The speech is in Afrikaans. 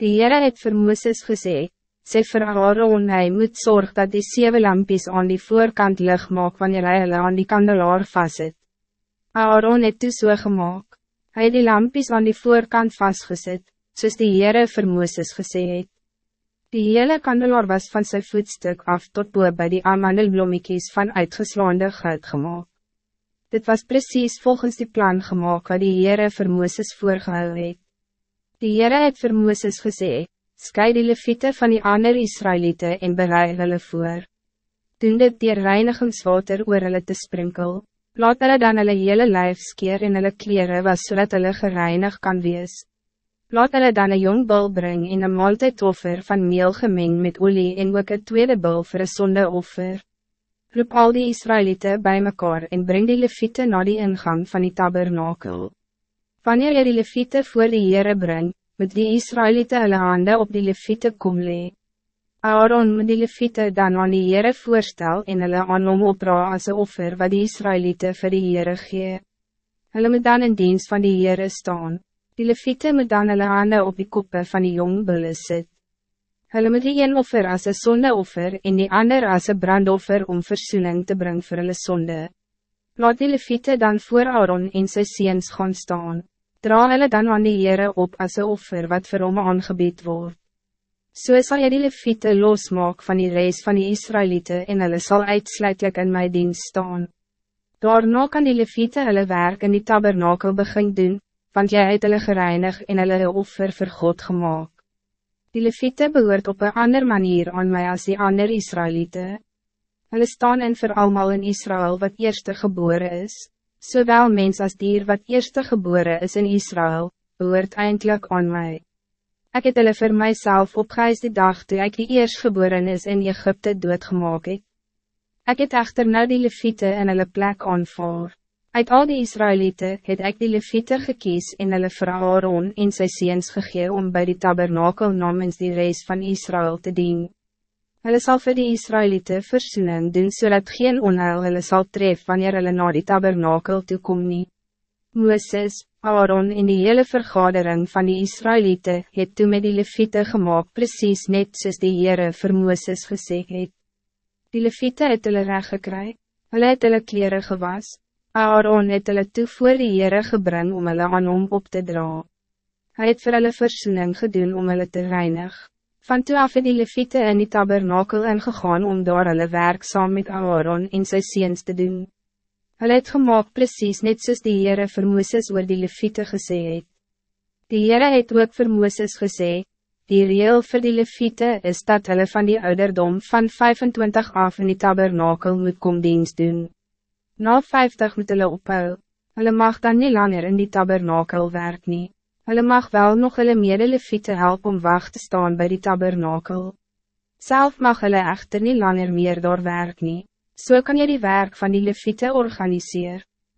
Die Heere het vir Mooses gesê, sê vir Aaron hy moet zorgen dat die zeven lampjes aan die voorkant lig maak wanneer hy hulle aan die kandelaar vastzet. Aaron het toe so gemaakt. Hy het die lampjes aan die voorkant vastgezet, soos die Heere vir Mooses gesê het. Die hele kandelaar was van zijn voetstuk af tot boven bij die amandelblommetjies van uitgeslaande goud gemaakt. Dit was precies volgens die plan gemaakt wat die Heere vir Mooses voorgehou het. Die Heere het vir Mooses gesê, skei die leviete van die ander Israëlieten en bereid hulle voor. Doen dit dier reinigingswater oor hulle te sprinkel, laat hulle dan hulle hele lijf skeer en hulle kleren was zodat hulle gereinig kan wees. Laat hulle dan een jong bul bring en een maaltijdoffer van meel gemeng met olie en ook een tweede bul voor een sondeoffer. Roep al die Israëlieten bij mekaar en breng die leviete naar die ingang van die tabernakel. Wanneer je die leviete voor die Heere brengt, moet die Israëlieten hulle hande op die leviete kom lee. Aaron moet die leviete dan aan die Heere voorstel en hulle aan hom opdra as een offer wat die Israëlieten vir die Heere gee. Hulle moet dan in dienst van die Heere staan. Die leviete moet dan hulle hande op die koppe van die jong bulle sit. Hulle moet die een offer as een sondeoffer en die ander as een brandoffer om versoening te brengen voor hulle sonde. Laat die leviete dan voor Aaron en sy seens gaan staan dra hulle dan aan die Heere op as een offer wat vir hom aangebied word. So sal jy die leviete losmaak van die reis van die Israëlieten en hulle sal uitsluitlik in my dienst staan. Daarna kan die leviete hulle werk in die tabernakel begin doen, want jy het hulle gereinig en hulle een offer vir God gemaakt. Die leviete behoort op een ander manier aan mij als die ander Israëlieten. Hulle staan in vir almal in Israël wat eerste geboren is, Zowel mens als dier wat eerste geboren is in Israël, behoort eindelijk aan mij. Ik het hulle vir myself opgeis die dag toe ek die eerst geboren is in Egypte doodgemaak het. Ek het echter nou die leviete in hulle plek aanvaar. Uit al die Israëlieten het ek die leviete gekies en hulle vir Aaron en sy seens gegee om bij die tabernakel namens die reis van Israël te dienen. Hulle sal vir die Israëlieten versoening doen zodat geen onheil hulle sal tref wanneer hulle na die tabernakel toekom nie. Mooses, Aaron en die hele vergadering van die Israëlieten het toe met die leviete gemaakt precies net soos die Heere vir Mooses gesê het. Die leviete het hulle recht gekry, hulle het hulle kleren gewas, Aaron het hulle toe voor die Heere gebring om hulle aan hom op te dra. Hij het vir hulle versoening gedoen om hulle te reinigen. Van toe af het die leviete in die tabernakel ingegaan om daar hulle werk saam met Aaron en sy seens te doen. Hulle het gemaakt precies net soos die Heere vir Mooses oor die leviete gesê het. Die Heere het ook vir Mooses gesê, die reel vir die leviete is dat hulle van die ouderdom van 25 af in die tabernakel moet kom dienst doen. Na 50 moet hulle ophou, hulle mag dan niet langer in die tabernakel werk nie. Hulle mag wel nog hulle medeleviete help om wacht te staan bij die tabernakel. Zelf mag hulle echter niet langer meer door werk nie. So kan je die werk van die leviete organiseren.